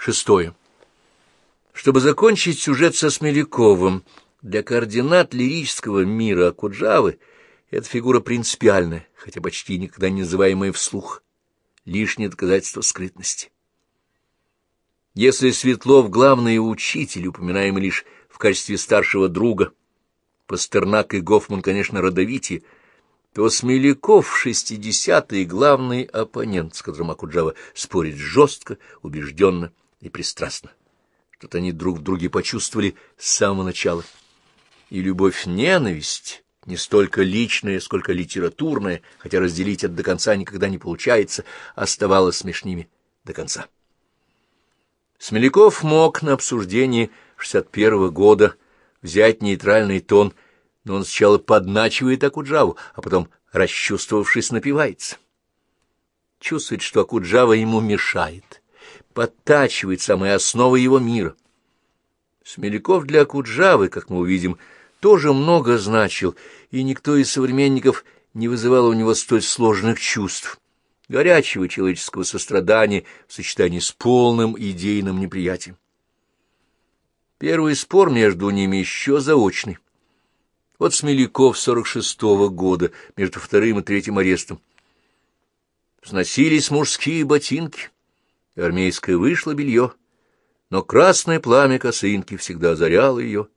Шестое. Чтобы закончить сюжет со Смеляковым, для координат лирического мира Акуджавы эта фигура принципиальная, хотя почти никогда не называемая вслух, лишнее доказательство скрытности. Если Светлов — главный учитель, упоминаемый лишь в качестве старшего друга, Пастернак и Гофман, конечно, родовитие, то Смеляков в шестидесятые главный оппонент, с которым Акуджава спорит жестко, убежденно и пристрастно. Что-то они друг в друге почувствовали с самого начала. И любовь-ненависть, не столько личная, сколько литературная, хотя разделить это до конца никогда не получается, оставалась смешними до конца. Смеляков мог на обсуждении 61-го года взять нейтральный тон, но он сначала подначивает Акуджаву, а потом, расчувствовавшись, напивается. Чувствует, что Акуджава ему мешает, подтачивает самые основы его мира. Смеляков для Акуджавы, как мы увидим, тоже много значил, и никто из современников не вызывал у него столь сложных чувств горячего человеческого сострадания в сочетании с полным идейным неприятием. Первый спор между ними еще заочный. Вот Смеляков 46-го года, между вторым и третьим арестом. Сносились мужские ботинки, армейское вышло белье, но красное пламя косынки всегда озаряло ее.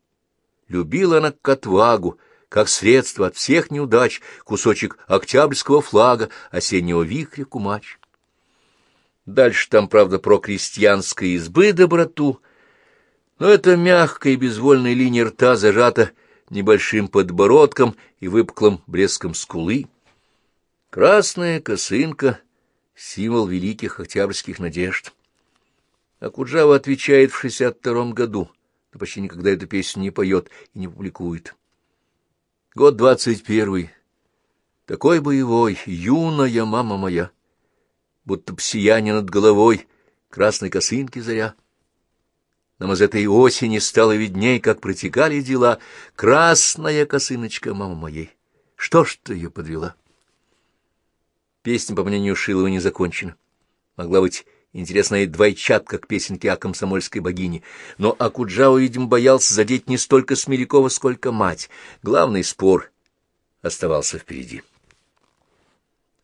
Любила она к отвагу, как средство от всех неудач, кусочек октябрьского флага, осеннего вихря кумач. Дальше там, правда, про крестьянской избы доброту, но эта мягкая и безвольная линия рта зажата небольшим подбородком и выпуклым блеском скулы. Красная косынка — символ великих октябрьских надежд. Акуджава отвечает в шестьдесят втором году, но почти никогда эту песню не поет и не публикует. Год двадцать первый. Такой боевой, юная мама моя, будто б сияние над головой, красной косынки заря. Нам из этой осени стало видней, как протекали дела. Красная косыночка мама моей. Что ж ты ее подвела? Песня, по мнению Шилова, не закончена. Могла быть интересная двойчатка к песенке о комсомольской богине. Но Акуджава, видимо, боялся задеть не столько Смелякова, сколько мать. Главный спор оставался впереди.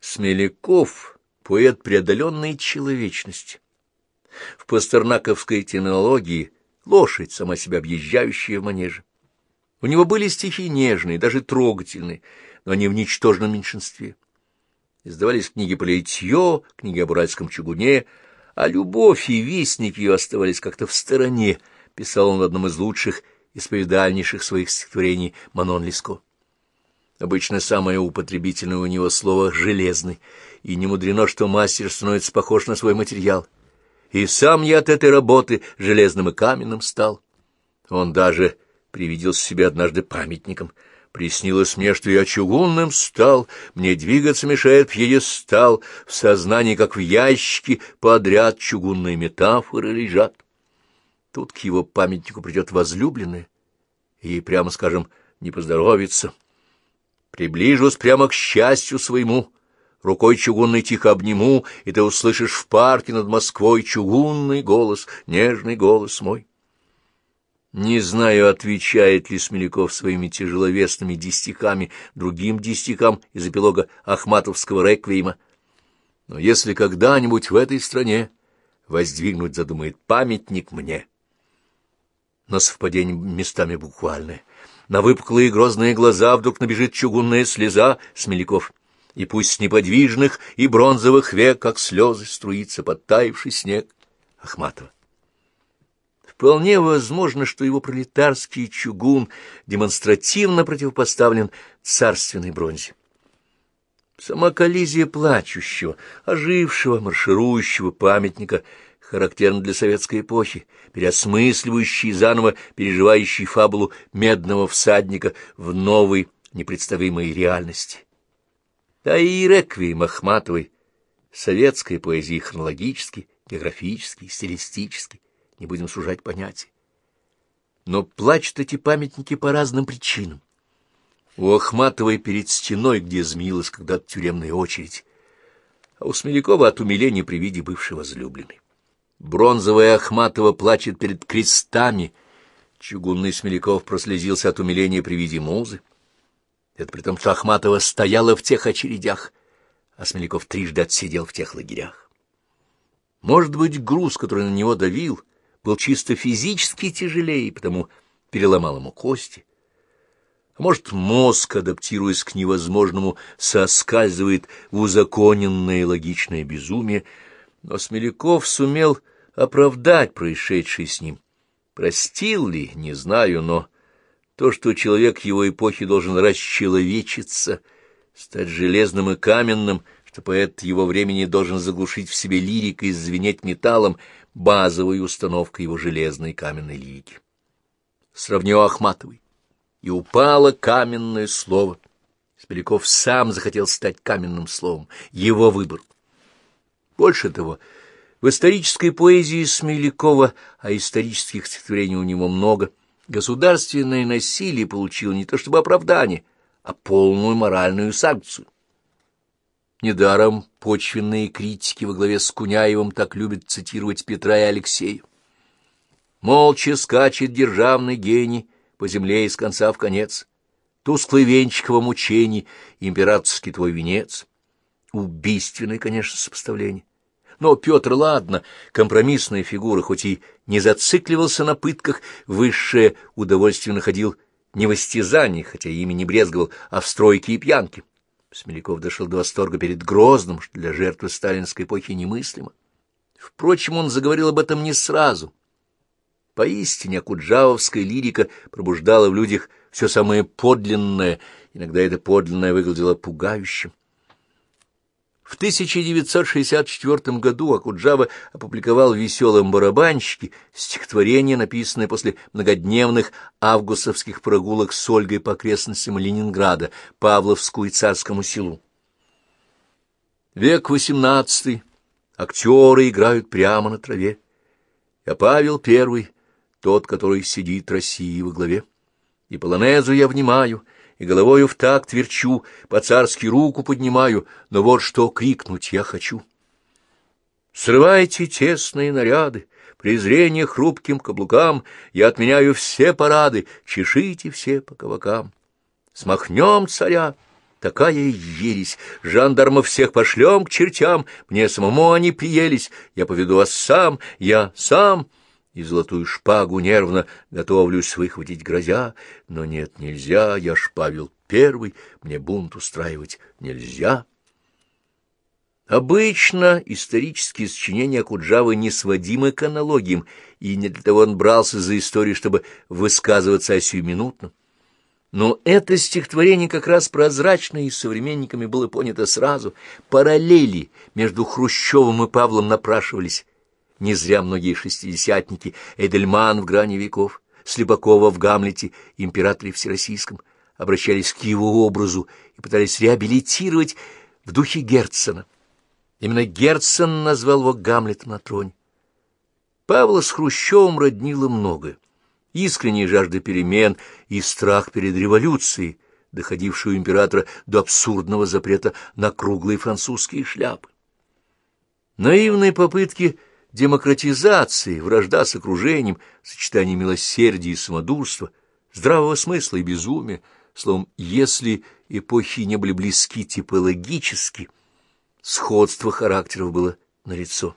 Смеляков — поэт преодоленной человечности. В пастернаковской терминологии лошадь, сама себя объезжающая в манеже. У него были стихи нежные, даже трогательные, но они в ничтожном меньшинстве. Издавались книги по литье, книги об уральском чугуне, а любовь и вестник ее оставались как-то в стороне, писал он в одном из лучших, исповедальнейших своих стихотворений Манон Леско. Обычно самое употребительное у него слово «железный», и не мудрено, что мастер становится похож на свой материал. И сам я от этой работы железным и каменным стал. Он даже привиделся себе однажды памятником — Приснилось мне, что я чугунным стал, мне двигаться мешает пьедестал, в сознании, как в ящике, подряд чугунные метафоры лежат. Тут к его памятнику придет возлюбленная, и прямо скажем, не поздоровится. Приближусь прямо к счастью своему, рукой чугунной тихо обниму, и ты услышишь в парке над Москвой чугунный голос, нежный голос мой. Не знаю, отвечает ли Смеляков своими тяжеловесными дистихами другим дистихам из эпилога Ахматовского реквиема. Но если когда-нибудь в этой стране воздвигнуть задумает памятник мне, но совпадение местами буквальное, на выпуклые грозные глаза вдруг набежит чугунная слеза Смеляков, и пусть с неподвижных и бронзовых век, как слезы, струится подтаивший снег Ахматова. Вполне возможно, что его пролетарский чугун демонстративно противопоставлен царственной бронзе. Сама коллизия плачущего, ожившего, марширующего памятника характерна для советской эпохи, переосмысливающий заново переживающий фабулу медного всадника в новой непредставимой реальности. Да и реквием Ахматовой советской поэзии хронологически, географически, стилистически не будем сужать понятия. Но плачут эти памятники по разным причинам. У Ахматовой перед стеной, где змеилась когда-то тюремная очередь, а у Смелякова от умиления при виде бывшей возлюбленной. Бронзовая Ахматова плачет перед крестами. Чугунный Смеляков прослезился от умиления при виде музы. Это при том, что Ахматова стояла в тех очередях, а Смеляков трижды отсидел в тех лагерях. Может быть, груз, который на него давил, был чисто физически тяжелее, потому переломал ему кости. А может, мозг, адаптируясь к невозможному, соскальзывает в узаконенное логичное безумие, но Смеляков сумел оправдать происшедшее с ним. Простил ли, не знаю, но то, что человек его эпохи должен расчеловечиться, стать железным и каменным, что поэт его времени должен заглушить в себе лирикой и звенеть металлом, базовой установкой его железной каменной лирики. Сравнил Ахматовой, и упало каменное слово. Смеляков сам захотел стать каменным словом, его выбор. Больше того, в исторической поэзии Смелякова, а исторических стихотворений у него много, государственное насилие получило не то чтобы оправдание, а полную моральную санкцию. Недаром почвенные критики во главе с Куняевым так любят цитировать Петра и Алексея. Молча скачет державный гений по земле из конца в конец. Тусклый венчик во мучений, императорский твой венец. Убийственное, конечно, сопоставление. Но Петр, ладно, компромиссная фигура, хоть и не зацикливался на пытках, высшее удовольствие находил не в истязании, хотя ими не брезговал, а в стройке и пьянке. Смеляков дошел до восторга перед Грозным, что для жертвы сталинской эпохи немыслимо. Впрочем, он заговорил об этом не сразу. Поистине, акуджавовская лирика пробуждала в людях все самое подлинное, иногда это подлинное выглядело пугающим. В 1964 году Акуджава опубликовал в «Веселом барабанщике» стихотворение, написанное после многодневных августовских прогулок с Ольгой по окрестностям Ленинграда, Павловску и Царскому селу. Век XVIII. Актеры играют прямо на траве. Я Павел Первый, тот, который сидит России во главе. И полонезу я внимаю — и головою в такт верчу, по-царски руку поднимаю, но вот что крикнуть я хочу. Срывайте тесные наряды, презрение хрупким каблукам, я отменяю все парады, чешите все по кавакам. Смахнем царя, такая ересь, жандармов всех пошлем к чертям, мне самому они приелись, я поведу вас сам, я сам и золотую шпагу нервно готовлюсь выхватить грозя, но нет, нельзя, я ж Павел Первый, мне бунт устраивать нельзя. Обычно исторические сочинения Куджавы не сводимы к аналогиям, и не для того он брался за историю, чтобы высказываться о сиюминутном. Но это стихотворение как раз прозрачно и современниками было понято сразу. Параллели между Хрущевым и Павлом напрашивались, не зря многие шестидесятники, Эдельман в грани веков, Слепакова в Гамлете, императоре Всероссийском, обращались к его образу и пытались реабилитировать в духе Герцена. Именно Герцен назвал его Гамлетом на троне. Павла с Хрущевым роднило многое. Искренняя жажда перемен и страх перед революцией, доходившую императора до абсурдного запрета на круглые французские шляпы. Наивные попытки демократизации, вражда с окружением, сочетание милосердия и самодурства, здравого смысла и безумия, словом, если эпохи не были близки типологически, сходство характеров было налицо.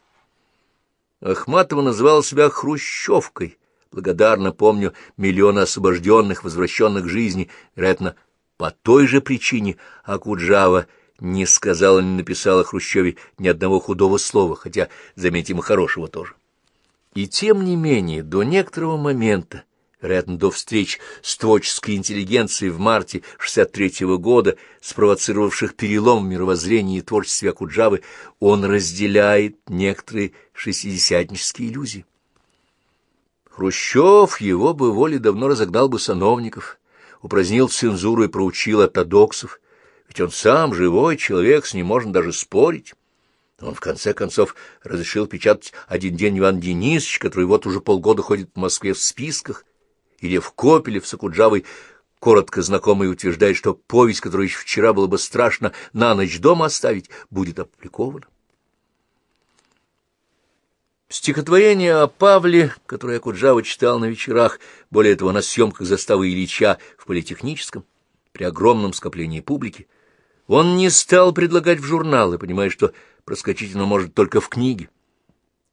Ахматова называла себя «хрущевкой», благодарно помню миллионы освобожденных, возвращенных к жизни, вероятно, по той же причине Акуджава не сказала, не написала Хрущеве ни одного худого слова, хотя, заметим, хорошего тоже. И тем не менее, до некоторого момента, вероятно, до встреч с творческой интеллигенцией в марте 63-го года, спровоцировавших перелом в мировоззрении и творчестве Акуджавы, он разделяет некоторые шестидесятнические иллюзии. Хрущев его бы воле давно разогнал бы сановников, упразднил цензуру и проучил ортодоксов, ведь он сам живой человек, с ним можно даже спорить. Он, в конце концов, разрешил печатать один день Иван Денисович, который вот уже полгода ходит в Москве в списках, или в Копелев с Акуджавой, коротко знакомый, утверждает, что повесть, которую еще вчера было бы страшно на ночь дома оставить, будет опубликована. Стихотворение о Павле, которое Куджава читал на вечерах, более того, на съемках заставы Ильича в Политехническом, при огромном скоплении публики, он не стал предлагать в журналы, понимая, что проскочить оно может только в книге.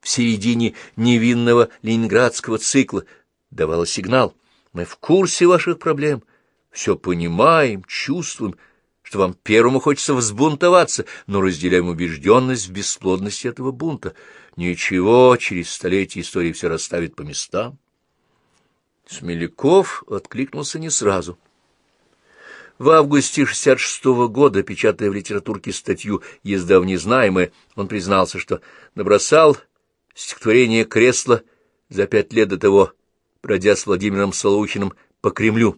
В середине невинного ленинградского цикла давала сигнал. Мы в курсе ваших проблем, все понимаем, чувствуем, что вам первому хочется взбунтоваться, но разделяем убежденность в бесплодности этого бунта. Ничего, через столетия история все расставит по местам. Смеляков откликнулся не сразу. В августе 66 -го года, печатая в литературке статью «Езда в незнаемое», он признался, что набросал стихотворение «Кресло» за пять лет до того, бродя с Владимиром Солоухиным по Кремлю,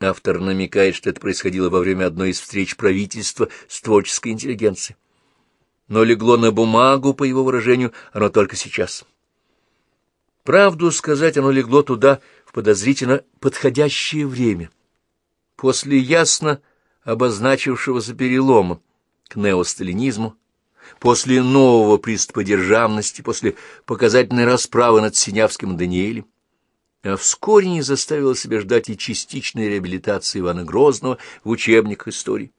Автор намекает, что это происходило во время одной из встреч правительства с творческой интеллигенцией. Но легло на бумагу, по его выражению, оно только сейчас. Правду сказать, оно легло туда в подозрительно подходящее время. После ясно обозначившегося перелома к неосталинизму, после нового приступа державности, после показательной расправы над Синявским Даниэлем, а вскоре не заставила себя ждать и частичной реабилитации Ивана Грозного в учебниках истории.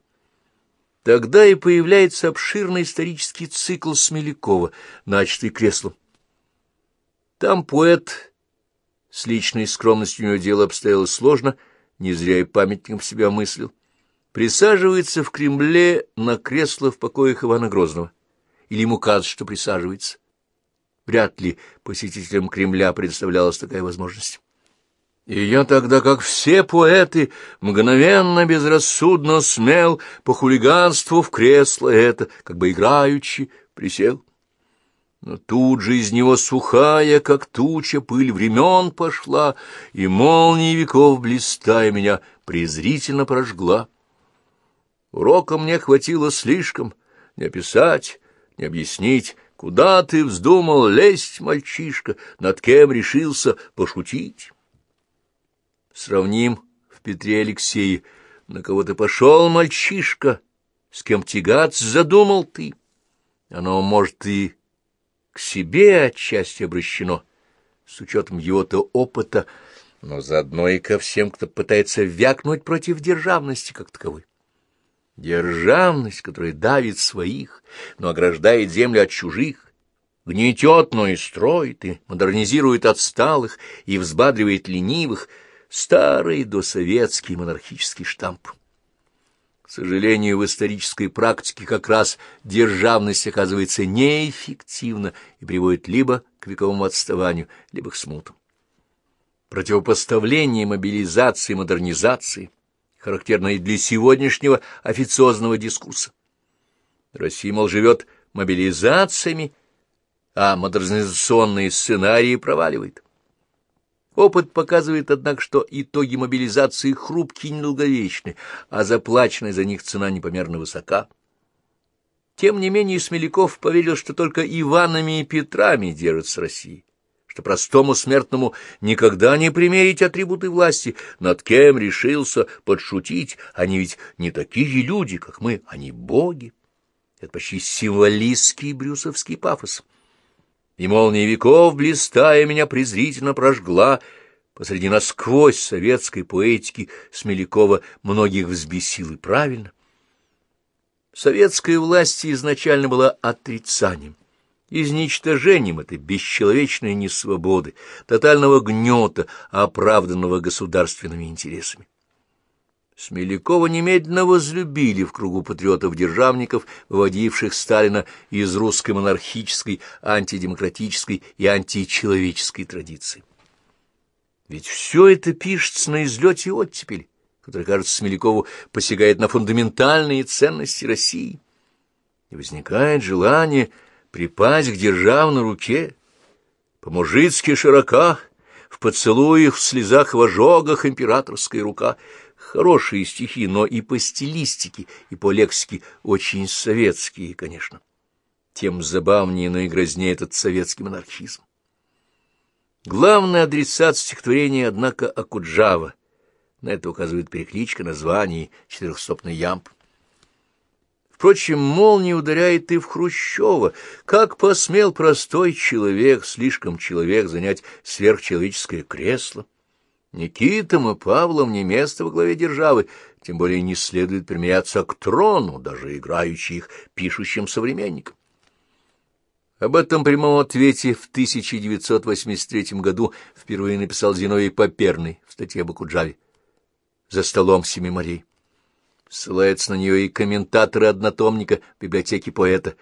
Тогда и появляется обширный исторический цикл Смелякова, начатый креслом. Там поэт, с личной скромностью у него дело обстояло сложно, не зря и памятником себя мыслил, присаживается в Кремле на кресло в покоях Ивана Грозного. Или ему кажется, что присаживается. Вряд ли посетителям Кремля представлялась такая возможность. И я тогда, как все поэты, мгновенно, безрассудно смел по хулиганству в кресло это, как бы играючи, присел. Но тут же из него сухая, как туча, пыль времен пошла, и молнии веков, блистая, меня презрительно прожгла. Урока мне хватило слишком, не описать, не объяснить, Куда ты вздумал лезть, мальчишка? Над кем решился пошутить? Сравним в Петре Алексее. На кого ты пошел, мальчишка? С кем тягаться задумал ты? Оно, может, и к себе отчасти обращено, с учетом его-то опыта, но заодно и ко всем, кто пытается вякнуть против державности как таковой. Державность, которая давит своих, но ограждает землю от чужих, гнетет, но и строит, и модернизирует отсталых, и взбадривает ленивых, старый досоветский монархический штамп. К сожалению, в исторической практике как раз державность оказывается неэффективна и приводит либо к вековому отставанию, либо к смуту. Противопоставление мобилизации и модернизации – характерно и для сегодняшнего официозного дискурса. Россия, мол, живет мобилизациями, а модернизационные сценарии проваливает. Опыт показывает, однако, что итоги мобилизации хрупкие и недолговечны, а заплаченная за них цена непомерно высока. Тем не менее Смеляков поверил, что только Иванами и Петрами держится Россия что простому смертному никогда не примерить атрибуты власти, над кем решился подшутить, они ведь не такие люди, как мы, они боги. Это почти символистский брюсовский пафос. И молния веков, блистая, меня презрительно прожгла, посреди насквозь советской поэтики Смелякова многих взбесил и правильно. Советская власть изначально была отрицанием изничтожением этой бесчеловечной несвободы, тотального гнета, оправданного государственными интересами. Смелякова немедленно возлюбили в кругу патриотов-державников, выводивших Сталина из русской монархической, антидемократической и античеловеческой традиции. Ведь все это пишется на излете оттепель, который, кажется, Смелякову посягает на фундаментальные ценности России. И возникает желание припасть к державной руке, по-мужицки широка, в поцелуях, в слезах, в ожогах императорская рука. Хорошие стихи, но и по стилистике, и по лексике очень советские, конечно. Тем забавнее, но и грознее этот советский монархизм. Главный адресат стихотворения, однако, Акуджава. На это указывает перекличка названий четырехстопный ямб Впрочем, молния ударяет и в Хрущева. Как посмел простой человек, слишком человек, занять сверхчеловеческое кресло? Никитам и Павлом не место во главе державы, тем более не следует примиряться к трону, даже играющий их пишущим современникам. Об этом прямом ответе в 1983 году впервые написал Зиновий Поперный в статье об Акуджаве «За столом семи морей». Ссылается на нее и комментаторы однотомника библиотеки поэта.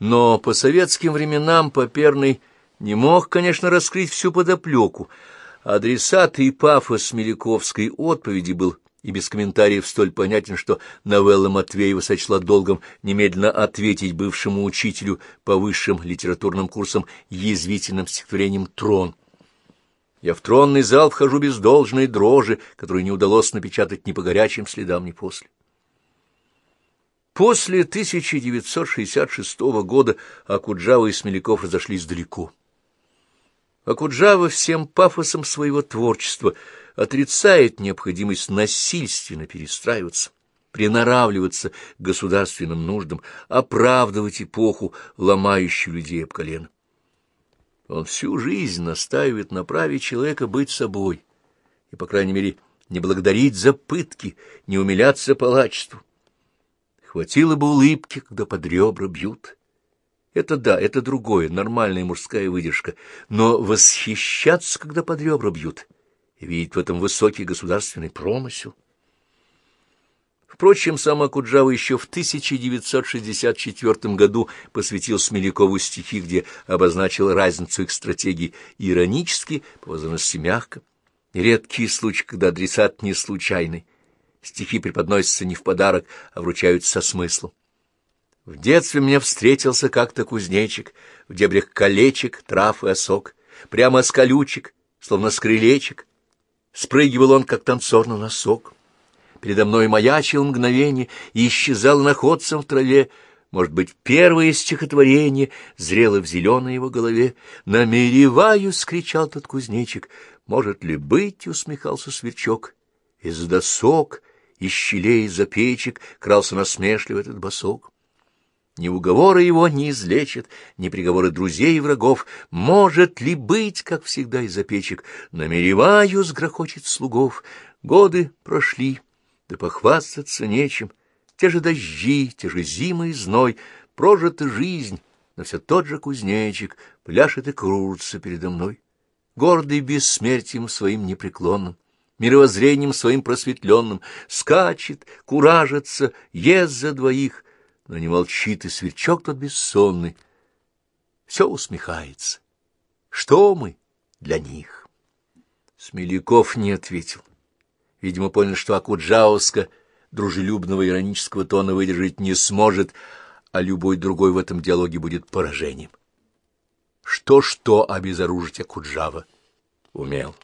Но по советским временам Поперный не мог, конечно, раскрыть всю подоплеку. Адресат и пафос Меликовской отповеди был и без комментариев столь понятен, что новелла Матвеева сочла долгом немедленно ответить бывшему учителю по высшим литературным курсам язвительным стихотворением «Трон». Я в тронный зал вхожу без должной дрожи, которую не удалось напечатать ни по горячим следам, ни после. После 1966 года Акуджава и Смеляков разошлись далеко. Акуджава всем пафосом своего творчества отрицает необходимость насильственно перестраиваться, приноравливаться к государственным нуждам, оправдывать эпоху, ломающую людей об колено. Он всю жизнь настаивает на праве человека быть собой и, по крайней мере, не благодарить за пытки, не умиляться палачеству. Хватило бы улыбки, когда под ребра бьют. Это да, это другое, нормальная мужская выдержка. Но восхищаться, когда под ребра бьют, и видеть в этом высокий государственный промысел. Впрочем, сам Акуджава еще в 1964 году посвятил Смелякову стихи, где обозначил разницу их стратегий иронически, по возможности мягко. Редкий случай, когда адресат не случайный. Стихи преподносятся не в подарок, а вручаются со смыслом. В детстве мне встретился как-то кузнечик, в дебрях колечек, трав и осок, прямо с колючек, словно с крылечек. Спрыгивал он, как танцор на носок. Передо мной маячил мгновение и исчезал находцем в траве. Может быть, первое стихотворение зрело в зеленой его голове. «Намереваюсь!» — кричал тот кузнечик. «Может ли быть?» — усмехался сверчок. Из досок из щелей, из-за печек крался насмешливо этот босок. Ни уговоры его не излечат, ни приговоры друзей и врагов. Может ли быть, как всегда, из-за печек? Намереваю сгрохочет слугов. Годы прошли, да похвастаться нечем. Те же дожди, те же зимы и зной, прожита жизнь, но все тот же кузнечик пляшет и кружится передо мной, гордый бессмертием своим непреклонным мировоззрением своим просветленным, скачет, куражится, ест за двоих, но не молчит и сверчок тот бессонный. Все усмехается. Что мы для них? Смеляков не ответил. Видимо, понял, что Акуджауска дружелюбного иронического тона выдержать не сможет, а любой другой в этом диалоге будет поражением. Что-что обезоружить Акуджава умел.